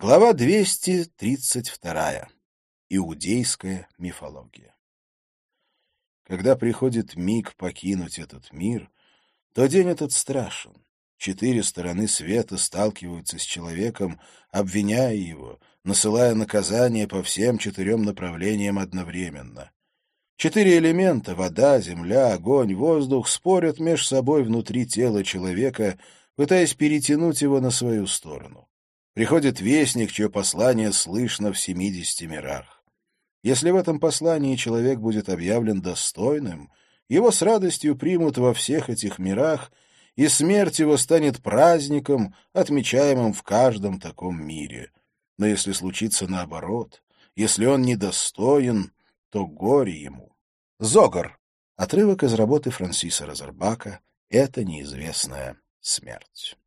Глава 232. Иудейская мифология. Когда приходит миг покинуть этот мир, то день этот страшен. Четыре стороны света сталкиваются с человеком, обвиняя его, насылая наказание по всем четырем направлениям одновременно. Четыре элемента — вода, земля, огонь, воздух — спорят между собой внутри тела человека, пытаясь перетянуть его на свою сторону. Приходит вестник, чье послание слышно в семидесяти мирах. Если в этом послании человек будет объявлен достойным, его с радостью примут во всех этих мирах, и смерть его станет праздником, отмечаемым в каждом таком мире. Но если случится наоборот, если он недостоин, то горе ему. Зогар. Отрывок из работы Франсиса Розербака «Это неизвестная смерть».